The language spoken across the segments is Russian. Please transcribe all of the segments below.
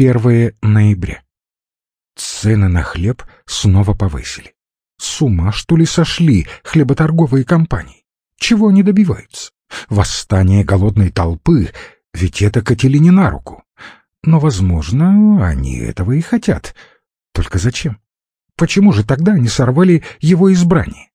1 ноября. Цены на хлеб снова повысили. С ума, что ли, сошли хлеботорговые компании? Чего они добиваются? Восстание голодной толпы, ведь это Кателине на руку. Но, возможно, они этого и хотят. Только зачем? Почему же тогда они сорвали его избрание?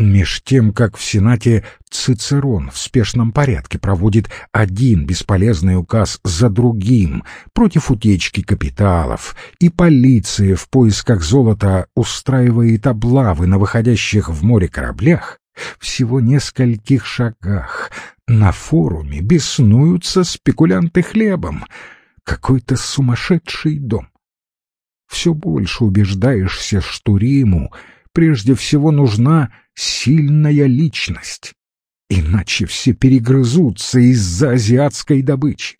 Меж тем, как в Сенате Цицерон в спешном порядке проводит один бесполезный указ за другим против утечки капиталов, и полиция в поисках золота устраивает облавы на выходящих в море кораблях, всего нескольких шагах на форуме беснуются спекулянты хлебом. Какой-то сумасшедший дом. Все больше убеждаешься, что Риму прежде всего нужна сильная личность, иначе все перегрызутся из-за азиатской добычи.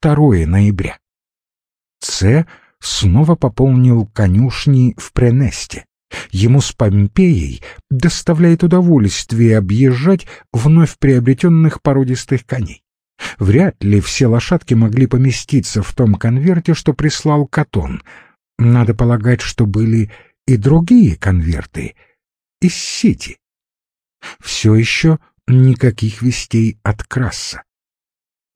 2 ноября. С снова пополнил конюшни в Пренесте. Ему с Помпеей доставляет удовольствие объезжать вновь приобретенных породистых коней. Вряд ли все лошадки могли поместиться в том конверте, что прислал Катон. Надо полагать, что были и другие конверты из сети. Все еще никаких вестей от Краса.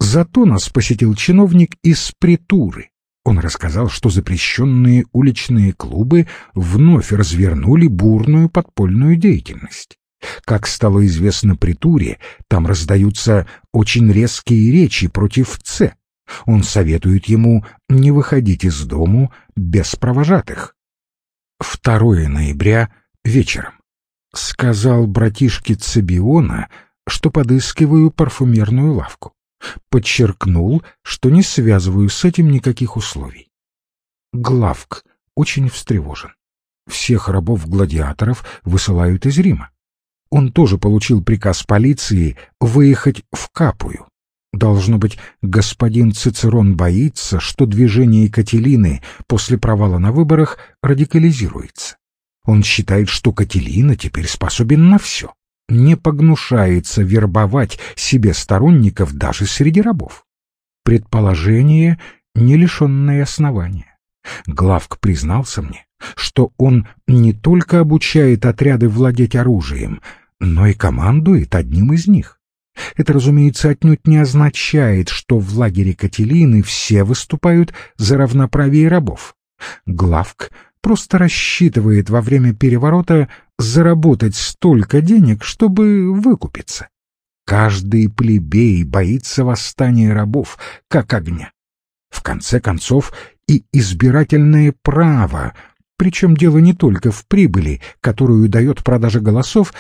Зато нас посетил чиновник из Притуры. Он рассказал, что запрещенные уличные клубы вновь развернули бурную подпольную деятельность. Как стало известно Притуре, там раздаются очень резкие речи против Ц. Он советует ему не выходить из дому без провожатых. 2 ноября вечером. Сказал братишке Цибиона, что подыскиваю парфюмерную лавку. Подчеркнул, что не связываю с этим никаких условий. Главк очень встревожен. Всех рабов-гладиаторов высылают из Рима. Он тоже получил приказ полиции выехать в Капую. Должно быть, господин Цицерон боится, что движение Кателины после провала на выборах радикализируется. Он считает, что Кателина теперь способен на все, не погнушается вербовать себе сторонников даже среди рабов. Предположение, не лишенное основания. Главк признался мне, что он не только обучает отряды владеть оружием, но и командует одним из них. Это, разумеется, отнюдь не означает, что в лагере Кателины все выступают за равноправие рабов. Главк просто рассчитывает во время переворота заработать столько денег, чтобы выкупиться. Каждый плебей боится восстания рабов, как огня. В конце концов, и избирательное право, причем дело не только в прибыли, которую дает продажа голосов,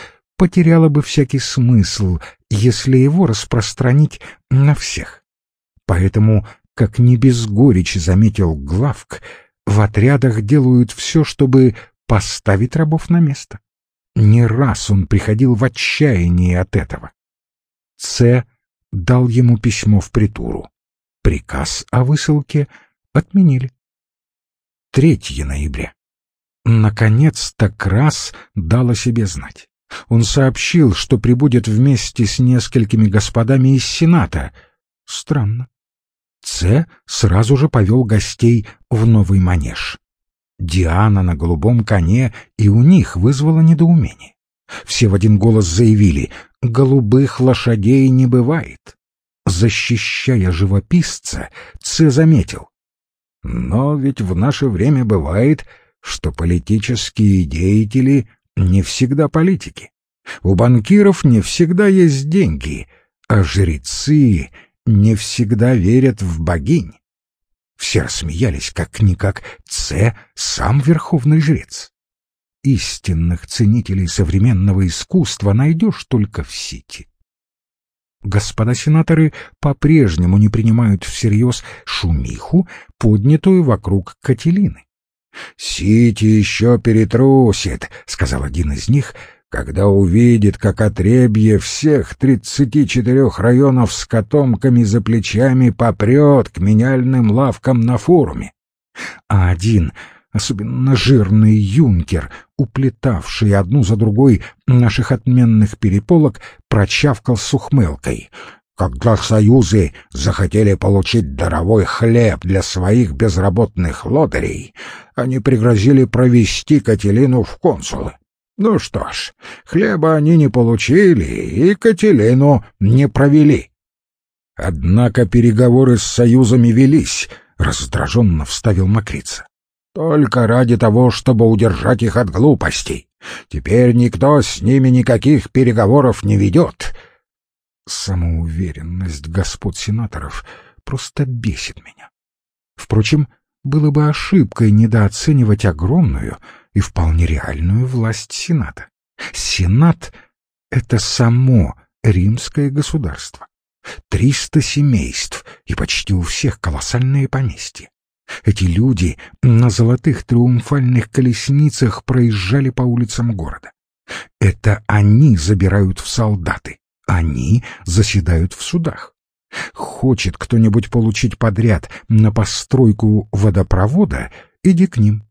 потеряло бы всякий смысл, если его распространить на всех. Поэтому, как не без горечи заметил Главк, в отрядах делают все, чтобы поставить рабов на место. Не раз он приходил в отчаяние от этого. Ц. дал ему письмо в притуру. Приказ о высылке отменили. 3 ноября. Наконец-то Крас дал о себе знать. Он сообщил, что прибудет вместе с несколькими господами из Сената. Странно. Ц сразу же повел гостей в новый манеж. Диана на голубом коне и у них вызвала недоумение. Все в один голос заявили «голубых лошадей не бывает». Защищая живописца, Ц заметил. «Но ведь в наше время бывает, что политические деятели не всегда политики. У банкиров не всегда есть деньги, а жрецы не всегда верят в богинь. Все рассмеялись, как-никак Ц — сам верховный жрец. Истинных ценителей современного искусства найдешь только в Сити. Господа сенаторы по-прежнему не принимают всерьез шумиху, поднятую вокруг Кателины. «Сити еще перетрусит», — сказал один из них, когда увидит, как отребье всех тридцати четырех районов с котомками за плечами попрет к меняльным лавкам на форуме. А один, особенно жирный юнкер, уплетавший одну за другой наших отменных переполок, прочавкал с ухмылкой. Когда союзы захотели получить даровой хлеб для своих безработных лодырей, они пригрозили провести Кателину в консулы. Ну что ж, хлеба они не получили и Кателину не провели. Однако переговоры с союзами велись, раздраженно вставил Макрица. Только ради того, чтобы удержать их от глупостей. Теперь никто с ними никаких переговоров не ведет. Самоуверенность господ сенаторов просто бесит меня. Впрочем, было бы ошибкой недооценивать огромную и вполне реальную власть Сената. Сенат — это само римское государство. Триста семейств и почти у всех колоссальные поместья. Эти люди на золотых триумфальных колесницах проезжали по улицам города. Это они забирают в солдаты, они заседают в судах. Хочет кто-нибудь получить подряд на постройку водопровода, иди к ним.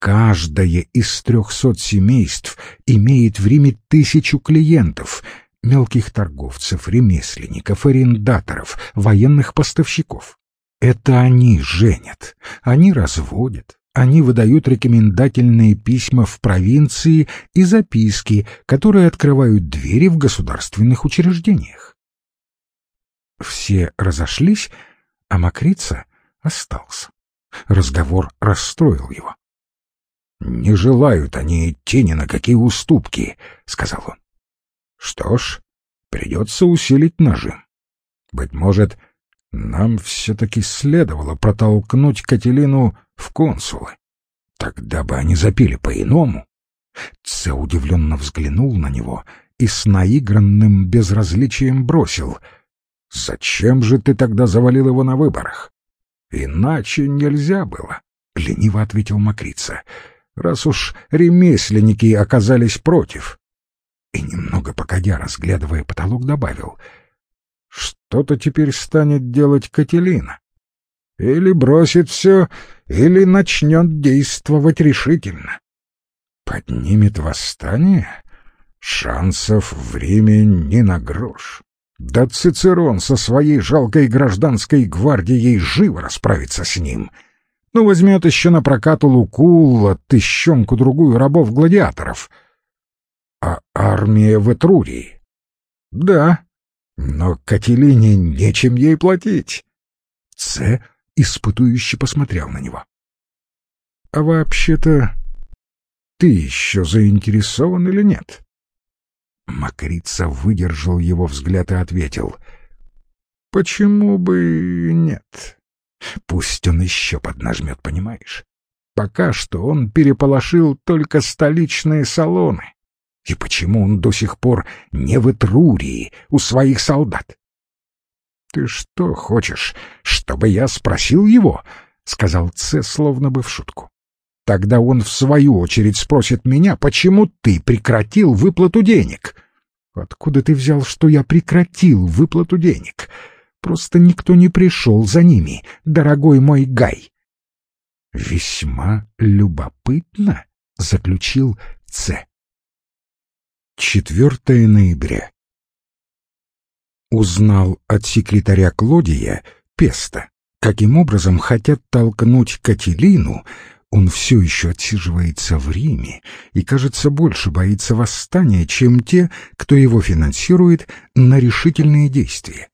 Каждое из трехсот семейств имеет в Риме тысячу клиентов, мелких торговцев, ремесленников, арендаторов, военных поставщиков. Это они женят, они разводят, они выдают рекомендательные письма в провинции и записки, которые открывают двери в государственных учреждениях. Все разошлись, а Макрица остался. Разговор расстроил его. «Не желают они идти ни на какие уступки», — сказал он. «Что ж, придется усилить нажим. Быть может, нам все-таки следовало протолкнуть Кателину в консулы. Тогда бы они запили по-иному». Це удивленно взглянул на него и с наигранным безразличием бросил. «Зачем же ты тогда завалил его на выборах?» «Иначе нельзя было», — лениво ответил Макрица раз уж ремесленники оказались против. И немного погодя, разглядывая потолок, добавил, что-то теперь станет делать Кателина. Или бросит все, или начнет действовать решительно. Поднимет восстание? Шансов в Риме ни на грош. Да Цицерон со своей жалкой гражданской гвардией живо расправится с ним — ну, возьмет еще на прокат у Лукула тыщенку-другую рабов-гладиаторов. А армия в Этрурии? Да, но Кателине нечем ей платить. Ц испытующе посмотрел на него. А вообще-то ты еще заинтересован или нет? Макрица выдержал его взгляд и ответил. Почему бы нет? Пусть он еще поднажмет, понимаешь? Пока что он переполошил только столичные салоны. И почему он до сих пор не в Этрурии у своих солдат? — Ты что хочешь, чтобы я спросил его? — сказал Це, словно бы в шутку. — Тогда он в свою очередь спросит меня, почему ты прекратил выплату денег. — Откуда ты взял, что я прекратил выплату денег? Просто никто не пришел за ними, дорогой мой Гай. Весьма любопытно, заключил Ц. 4 ноября. Узнал от секретаря Клодия Песта, каким образом хотят толкнуть Кателину, он все еще отсиживается в Риме и, кажется, больше боится восстания, чем те, кто его финансирует на решительные действия.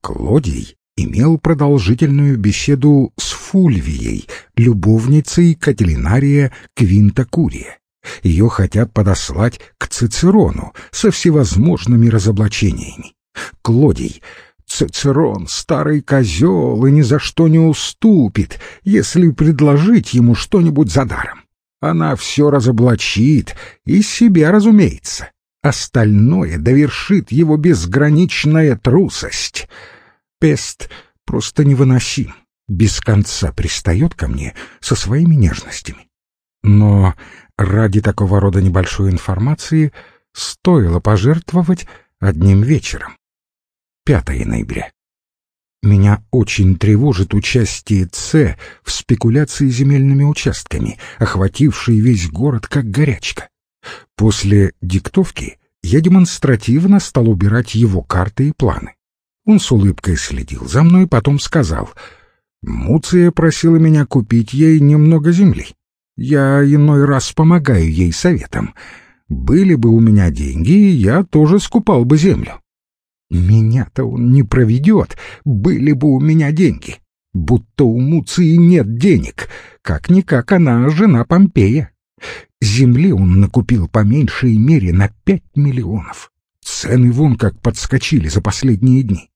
Клодий имел продолжительную беседу с Фульвией, любовницей Кателинария Квинта Курия. Ее хотят подослать к Цицерону со всевозможными разоблачениями. Клодий Цицерон — старый козел и ни за что не уступит, если предложить ему что-нибудь за даром. Она все разоблачит, и себя, разумеется. Остальное довершит его безграничная трусость. Пест просто невыносим, без конца пристает ко мне со своими нежностями. Но ради такого рода небольшой информации стоило пожертвовать одним вечером. 5 ноября. Меня очень тревожит участие Ц в спекуляции земельными участками, охватившей весь город как горячка. После диктовки я демонстративно стал убирать его карты и планы. Он с улыбкой следил за мной, потом сказал, «Муция просила меня купить ей немного земли. Я иной раз помогаю ей советом. Были бы у меня деньги, я тоже скупал бы землю». Меня-то он не проведет, были бы у меня деньги. Будто у Муции нет денег, как-никак она жена Помпея. Земли он накупил по меньшей мере на пять миллионов. Цены вон как подскочили за последние дни.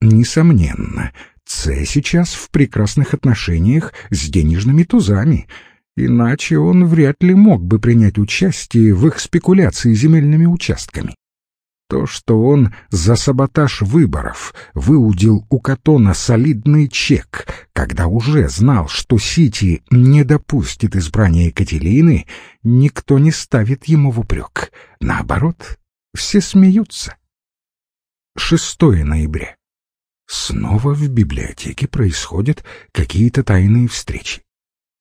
Несомненно, Ц сейчас в прекрасных отношениях с денежными тузами, иначе он вряд ли мог бы принять участие в их спекуляции земельными участками. То, что он за саботаж выборов выудил у Катона солидный чек, когда уже знал, что Сити не допустит избрания Екатерины, никто не ставит ему в упрек. Наоборот, все смеются. 6 ноября. Снова в библиотеке происходят какие-то тайные встречи.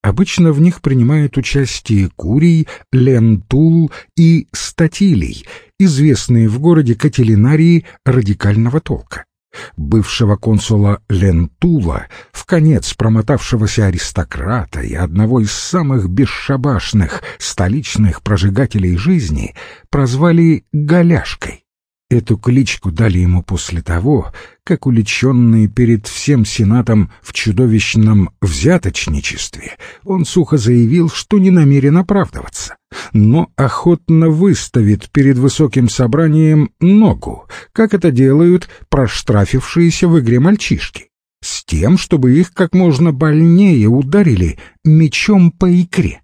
Обычно в них принимают участие Курий, Лентул и Статилий, известные в городе катилинарии радикального толка. Бывшего консула Лентула, в конец промотавшегося аристократа и одного из самых бесшабашных столичных прожигателей жизни, прозвали «Голяшкой». Эту кличку дали ему после того, как уличенный перед всем Сенатом в чудовищном взяточничестве, он сухо заявил, что не намерен оправдываться, но охотно выставит перед высоким собранием ногу, как это делают проштрафившиеся в игре мальчишки, с тем, чтобы их как можно больнее ударили мечом по икре.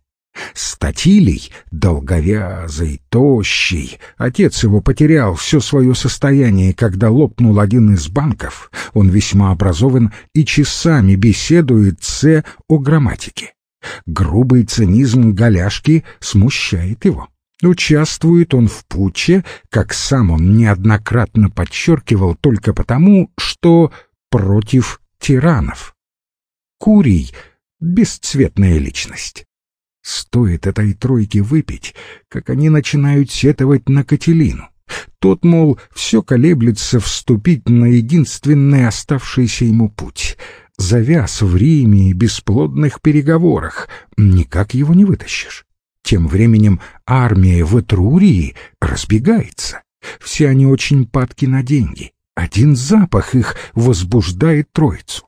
Статилий, долговязый, тощий, отец его потерял все свое состояние, когда лопнул один из банков, он весьма образован и часами беседует с о грамматике. Грубый цинизм голяшки смущает его. Участвует он в путче, как сам он неоднократно подчеркивал, только потому, что против тиранов. Курий — бесцветная личность. Стоит этой тройке выпить, как они начинают сетовать на Кателину. Тот, мол, все колеблется вступить на единственный оставшийся ему путь. Завяз в Риме и бесплодных переговорах. Никак его не вытащишь. Тем временем армия в Этрурии разбегается. Все они очень падки на деньги. Один запах их возбуждает троицу.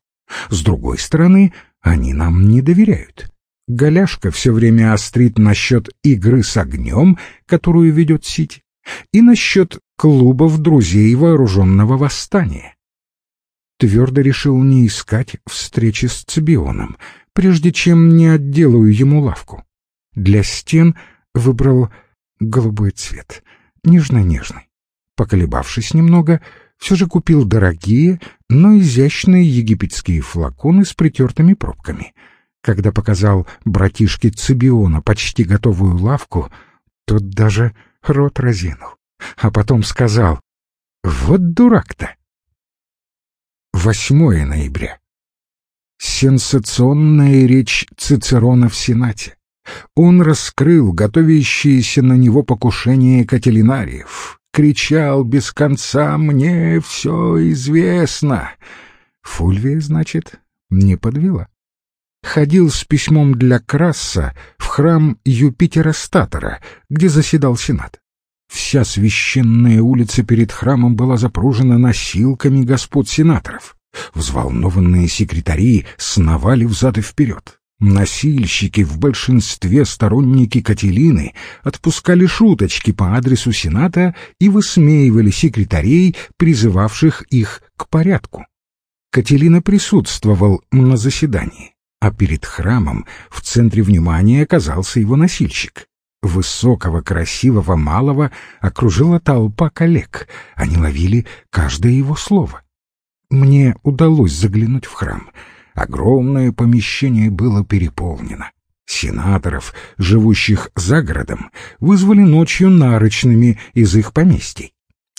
С другой стороны, они нам не доверяют. Голяшка все время острит насчет игры с огнем, которую ведет Сити, и насчет клубов друзей вооруженного восстания. Твердо решил не искать встречи с Цибионом, прежде чем не отделаю ему лавку. Для стен выбрал голубой цвет, нежно-нежный. Поколебавшись немного, все же купил дорогие, но изящные египетские флаконы с притертыми пробками — когда показал братишке Цибиона почти готовую лавку, тот даже рот разинул, а потом сказал «Вот дурак-то!» 8 ноября. Сенсационная речь Цицерона в Сенате. Он раскрыл готовящееся на него покушение Кателинариев, кричал без конца «Мне все известно!» Фульвия, значит, не подвела ходил с письмом для Краса в храм Юпитера-Статора, где заседал Сенат. Вся священная улица перед храмом была запружена носилками господ сенаторов. Взволнованные секретари сновали взад и вперед. Носильщики, в большинстве сторонники Кателины, отпускали шуточки по адресу Сената и высмеивали секретарей, призывавших их к порядку. Кателина присутствовал на заседании а перед храмом в центре внимания оказался его носильщик. Высокого, красивого, малого окружила толпа коллег. Они ловили каждое его слово. Мне удалось заглянуть в храм. Огромное помещение было переполнено. Сенаторов, живущих за городом, вызвали ночью нарочными из их поместий.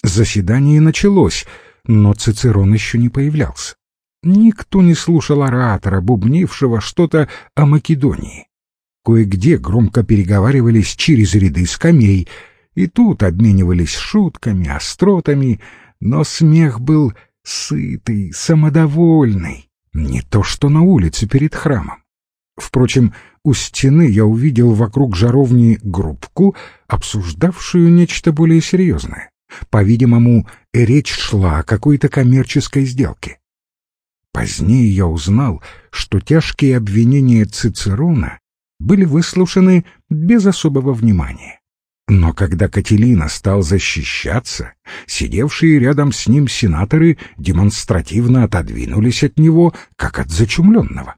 Заседание началось, но Цицерон еще не появлялся. Никто не слушал оратора, бубнившего что-то о Македонии. Кое-где громко переговаривались через ряды скамей, и тут обменивались шутками, остротами, но смех был сытый, самодовольный, не то что на улице перед храмом. Впрочем, у стены я увидел вокруг жаровни группку, обсуждавшую нечто более серьезное. По-видимому, речь шла о какой-то коммерческой сделке. Позднее я узнал, что тяжкие обвинения Цицерона были выслушаны без особого внимания. Но когда Кателина стал защищаться, сидевшие рядом с ним сенаторы демонстративно отодвинулись от него, как от зачумленного.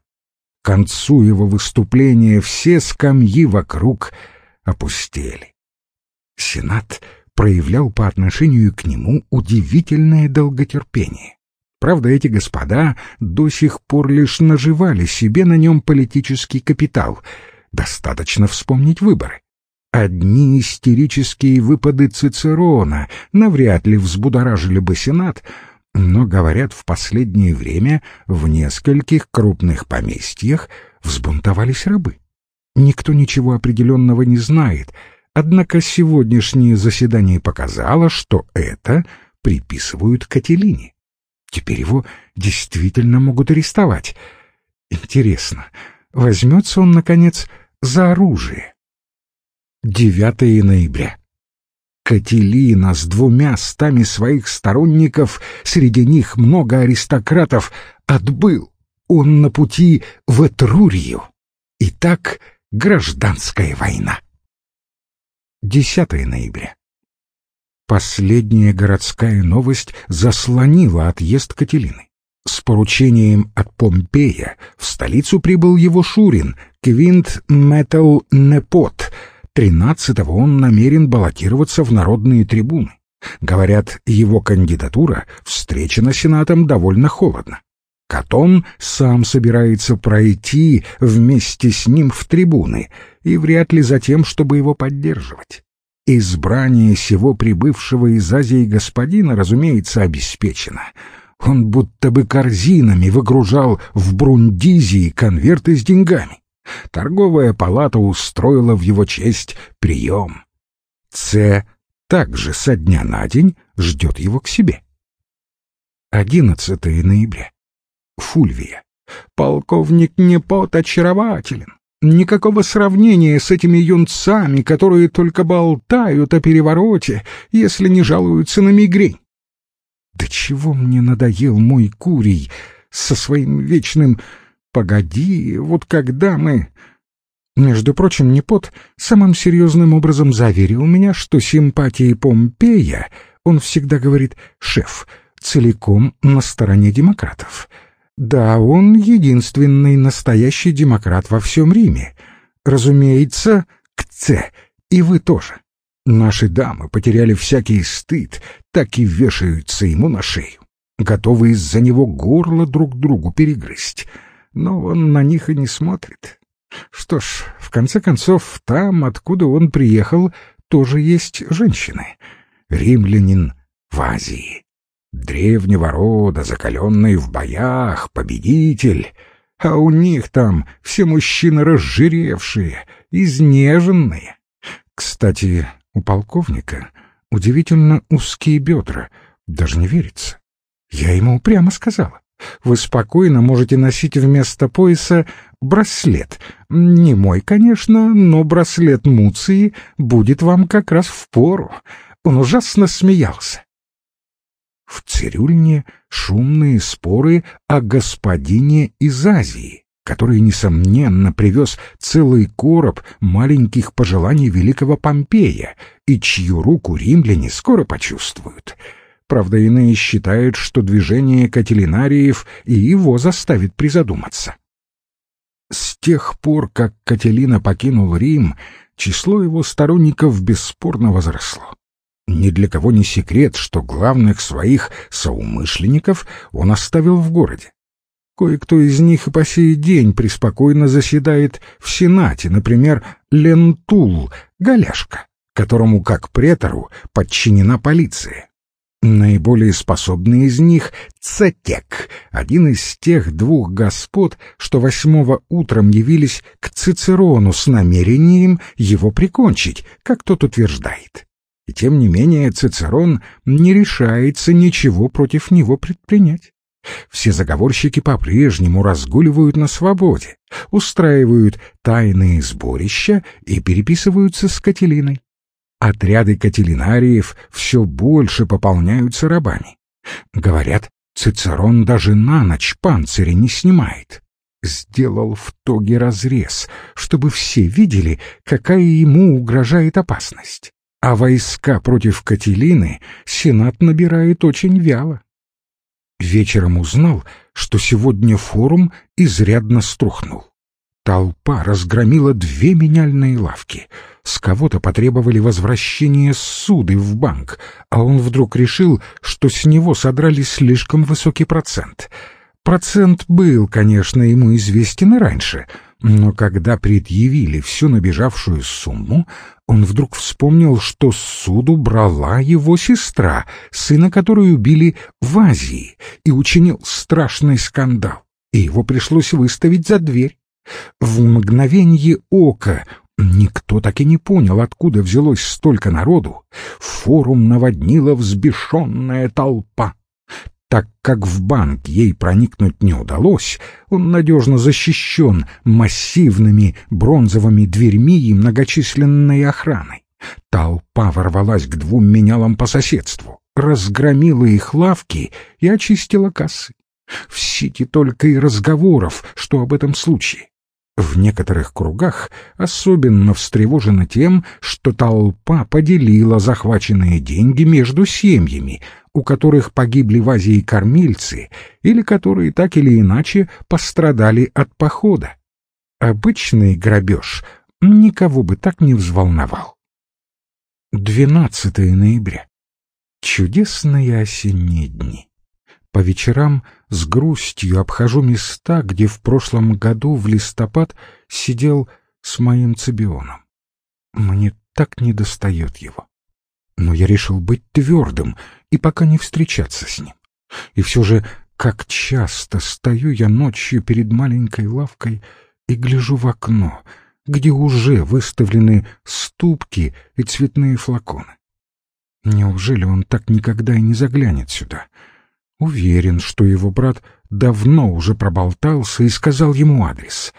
К концу его выступления все скамьи вокруг опустели. Сенат проявлял по отношению к нему удивительное долготерпение. Правда, эти господа до сих пор лишь наживали себе на нем политический капитал. Достаточно вспомнить выборы. Одни истерические выпады Цицерона навряд ли взбудоражили бы Сенат, но, говорят, в последнее время в нескольких крупных поместьях взбунтовались рабы. Никто ничего определенного не знает, однако сегодняшнее заседание показало, что это приписывают Кателине. Теперь его действительно могут арестовать. Интересно, возьмется он, наконец, за оружие? 9 ноября. Кателина с двумя стами своих сторонников, среди них много аристократов, отбыл. Он на пути в Этрурию. Итак, гражданская война. 10 ноября. Последняя городская новость заслонила отъезд Кателины. С поручением от Помпея в столицу прибыл его Шурин, Квинт Метал Непот — Тринадцатого он намерен баллотироваться в народные трибуны. Говорят, его кандидатура встречена Сенатом довольно холодно. Катон сам собирается пройти вместе с ним в трибуны, и вряд ли за тем, чтобы его поддерживать. Избрание сего прибывшего из Азии господина, разумеется, обеспечено. Он будто бы корзинами выгружал в Брундизии конверты с деньгами. Торговая палата устроила в его честь прием. Ц также со дня на день ждет его к себе. 11 ноября. Фульвия. Полковник Непот очарователен. Никакого сравнения с этими юнцами, которые только болтают о перевороте, если не жалуются на мигрень. Да чего мне надоел мой курий со своим вечным Погоди, вот когда мы... Между прочим, Непот самым серьезным образом заверил меня, что симпатии Помпея, он всегда говорит «шеф», целиком на стороне демократов. Да, он единственный настоящий демократ во всем Риме. Разумеется, Кце, и вы тоже. Наши дамы потеряли всякий стыд, так и вешаются ему на шею, готовы из-за него горло друг другу перегрызть но он на них и не смотрит. Что ж, в конце концов, там, откуда он приехал, тоже есть женщины. Римлянин в Азии. Древнего рода, закаленный в боях, победитель. А у них там все мужчины разжиревшие, изнеженные. Кстати, у полковника удивительно узкие бедра, даже не верится. Я ему прямо сказала вы спокойно можете носить вместо пояса браслет. Не мой, конечно, но браслет Муции будет вам как раз в пору. Он ужасно смеялся. В цирюльне шумные споры о господине из Азии, который, несомненно, привез целый короб маленьких пожеланий великого Помпея, и чью руку римляне скоро почувствуют — Правда, иные считают, что движение Кателинариев и его заставит призадуматься. С тех пор, как Кателина покинул Рим, число его сторонников бесспорно возросло. Ни для кого не секрет, что главных своих соумышленников он оставил в городе. Кое-кто из них и по сей день преспокойно заседает в Сенате, например, Лентул, Голяшка, которому, как претору, подчинена полиция. Наиболее способный из них — Цетек, один из тех двух господ, что восьмого утром явились к Цицерону с намерением его прикончить, как тот утверждает. И тем не менее Цицерон не решается ничего против него предпринять. Все заговорщики по-прежнему разгуливают на свободе, устраивают тайные сборища и переписываются с Кателиной. Отряды кателинариев все больше пополняются рабами. Говорят, Цицерон даже на ночь панциря не снимает. Сделал в тоге разрез, чтобы все видели, какая ему угрожает опасность. А войска против Кателины Сенат набирает очень вяло. Вечером узнал, что сегодня форум изрядно струхнул. Толпа разгромила две меняльные лавки. С кого-то потребовали возвращения суды в банк, а он вдруг решил, что с него содрали слишком высокий процент. Процент был, конечно, ему известен и раньше, но когда предъявили всю набежавшую сумму, он вдруг вспомнил, что суду брала его сестра, сына которой убили в Азии, и учинил страшный скандал, и его пришлось выставить за дверь. В мгновенье ока никто так и не понял, откуда взялось столько народу. Форум наводнила взбешенная толпа. Так как в банк ей проникнуть не удалось, он надежно защищен массивными бронзовыми дверьми и многочисленной охраной. Толпа ворвалась к двум менялам по соседству, разгромила их лавки и очистила кассы. В сети только и разговоров, что об этом случае. В некоторых кругах особенно встревожено тем, что толпа поделила захваченные деньги между семьями, у которых погибли в Азии кормильцы или которые так или иначе пострадали от похода. Обычный грабеж никого бы так не взволновал. 12 ноября. Чудесные осенние дни. По вечерам с грустью обхожу места, где в прошлом году в листопад сидел с моим Цибионом. Мне так недостает его. Но я решил быть твердым и пока не встречаться с ним. И все же, как часто стою я ночью перед маленькой лавкой и гляжу в окно, где уже выставлены ступки и цветные флаконы. Неужели он так никогда и не заглянет сюда — Уверен, что его брат давно уже проболтался и сказал ему адрес.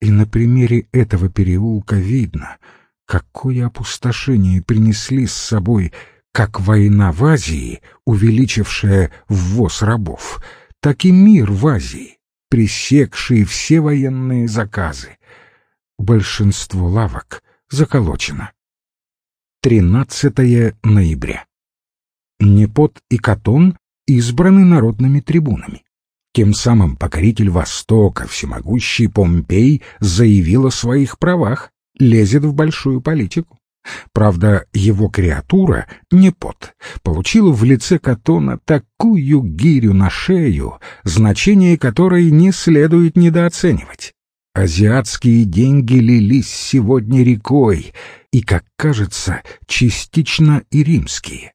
И на примере этого переулка видно, какое опустошение принесли с собой как война в Азии, увеличившая ввоз рабов, так и мир в Азии, пресекший все военные заказы. Большинство лавок заколочено. 13 ноября. Непот и Катон избраны народными трибунами. Тем самым покоритель Востока, всемогущий Помпей, заявил о своих правах, лезет в большую политику. Правда, его креатура, Непот, получила в лице Катона такую гирю на шею, значение которой не следует недооценивать. Азиатские деньги лились сегодня рекой, и, как кажется, частично и римские.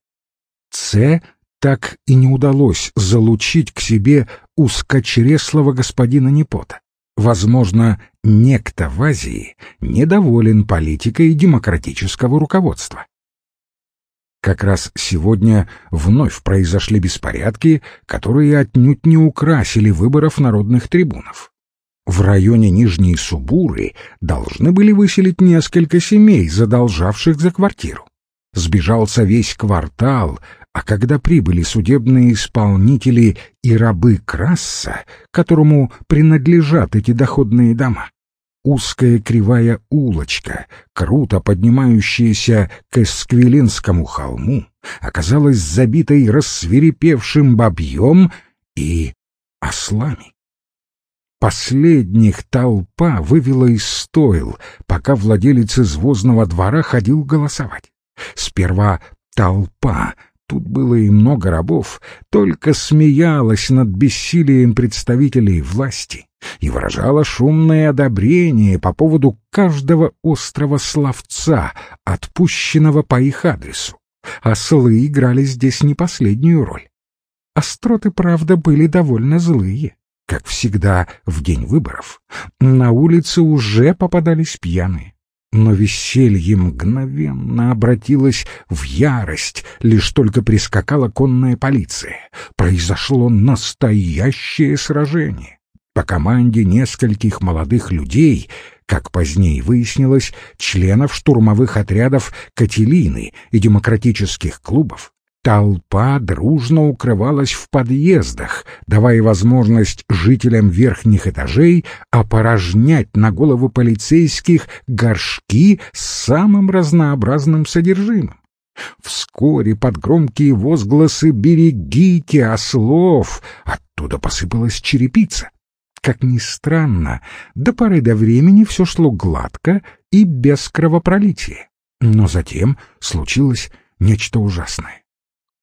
Ц так и не удалось залучить к себе узкочреслого господина Непота. Возможно, некто в Азии недоволен политикой демократического руководства. Как раз сегодня вновь произошли беспорядки, которые отнюдь не украсили выборов народных трибунов. В районе Нижней Субуры должны были выселить несколько семей, задолжавших за квартиру. Сбежался весь квартал, а когда прибыли судебные исполнители и рабы Красса, которому принадлежат эти доходные дома, узкая кривая улочка, круто поднимающаяся к Эсквилинскому холму, оказалась забитой рассверепевшим бабьем и ослами. Последних толпа вывела из стойл, пока владелец извозного двора ходил голосовать. Сперва толпа тут было и много рабов, только смеялась над бессилием представителей власти и выражала шумное одобрение по поводу каждого острого словца, отпущенного по их адресу. Ослы играли здесь не последнюю роль. Остроты, правда, были довольно злые. Как всегда, в день выборов на улице уже попадались пьяные. Но веселье мгновенно обратилось в ярость, лишь только прискакала конная полиция. Произошло настоящее сражение. По команде нескольких молодых людей, как позднее выяснилось, членов штурмовых отрядов Кателины и демократических клубов, Толпа дружно укрывалась в подъездах, давая возможность жителям верхних этажей опорожнять на голову полицейских горшки с самым разнообразным содержимым. Вскоре под громкие возгласы «Берегите ослов!» оттуда посыпалась черепица. Как ни странно, до поры до времени все шло гладко и без кровопролития. Но затем случилось нечто ужасное.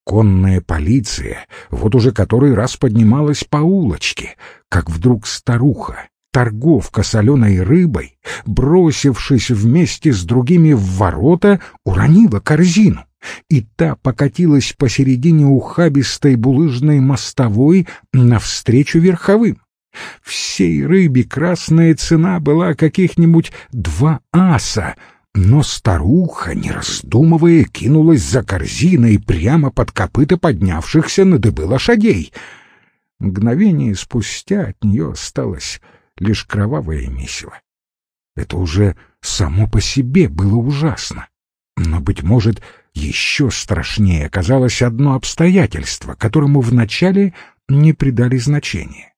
Конная полиция вот уже который раз поднималась по улочке, как вдруг старуха, торговка соленой рыбой, бросившись вместе с другими в ворота, уронила корзину, и та покатилась посередине ухабистой булыжной мостовой навстречу верховым. Всей рыбе красная цена была каких-нибудь два аса, но старуха, не раздумывая, кинулась за корзиной прямо под копыта поднявшихся на дыбы лошадей. Мгновение спустя от нее осталось лишь кровавое месиво. Это уже само по себе было ужасно. Но, быть может, еще страшнее оказалось одно обстоятельство, которому вначале не придали значения.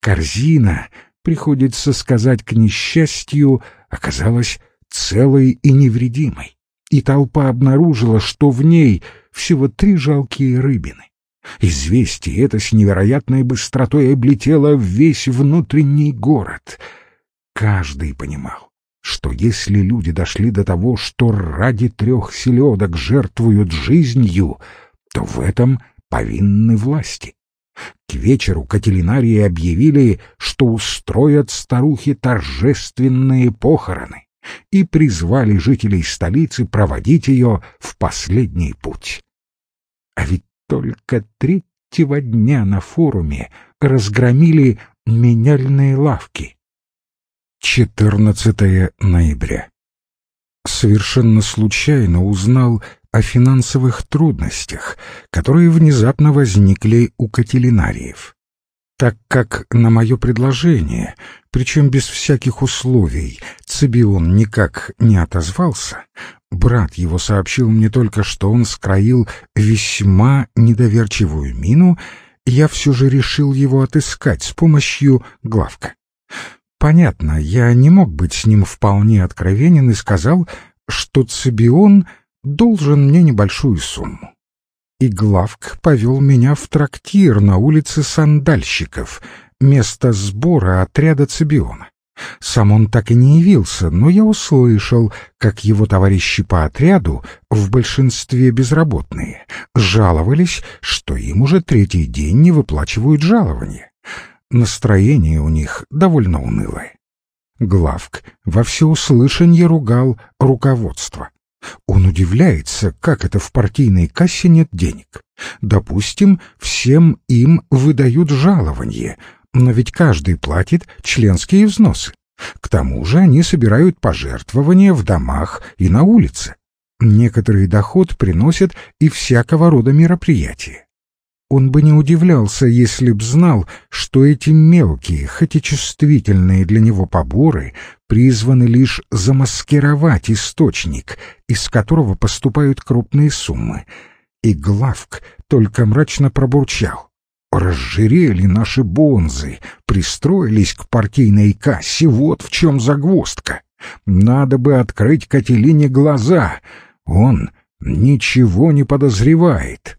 Корзина, приходится сказать к несчастью, оказалась целой и невредимой, и толпа обнаружила, что в ней всего три жалкие рыбины. Известие это с невероятной быстротой облетело весь внутренний город. Каждый понимал, что если люди дошли до того, что ради трех селедок жертвуют жизнью, то в этом повинны власти. К вечеру Кателинарии объявили, что устроят старухе торжественные похороны и призвали жителей столицы проводить ее в последний путь. А ведь только третьего дня на форуме разгромили меняльные лавки. 14 ноября. Совершенно случайно узнал о финансовых трудностях, которые внезапно возникли у кателинариев так как на мое предложение, причем без всяких условий, Цибион никак не отозвался, брат его сообщил мне только, что он скроил весьма недоверчивую мину, я все же решил его отыскать с помощью главка. Понятно, я не мог быть с ним вполне откровенен и сказал, что Цибион должен мне небольшую сумму и Главк повел меня в трактир на улице Сандальщиков, место сбора отряда Цибиона. Сам он так и не явился, но я услышал, как его товарищи по отряду, в большинстве безработные, жаловались, что им уже третий день не выплачивают жалования. Настроение у них довольно унылое. Главк во всеуслышанье ругал руководство. Он удивляется, как это в партийной кассе нет денег. Допустим, всем им выдают жалование, но ведь каждый платит членские взносы. К тому же они собирают пожертвования в домах и на улице. Некоторый доход приносят и всякого рода мероприятия. Он бы не удивлялся, если б знал, что эти мелкие, хоть и чувствительные для него поборы призваны лишь замаскировать источник, из которого поступают крупные суммы. И Главк только мрачно пробурчал. Разжирели наши бонзы, пристроились к партийной кассе, вот в чем загвоздка. Надо бы открыть Кателине глаза. Он ничего не подозревает.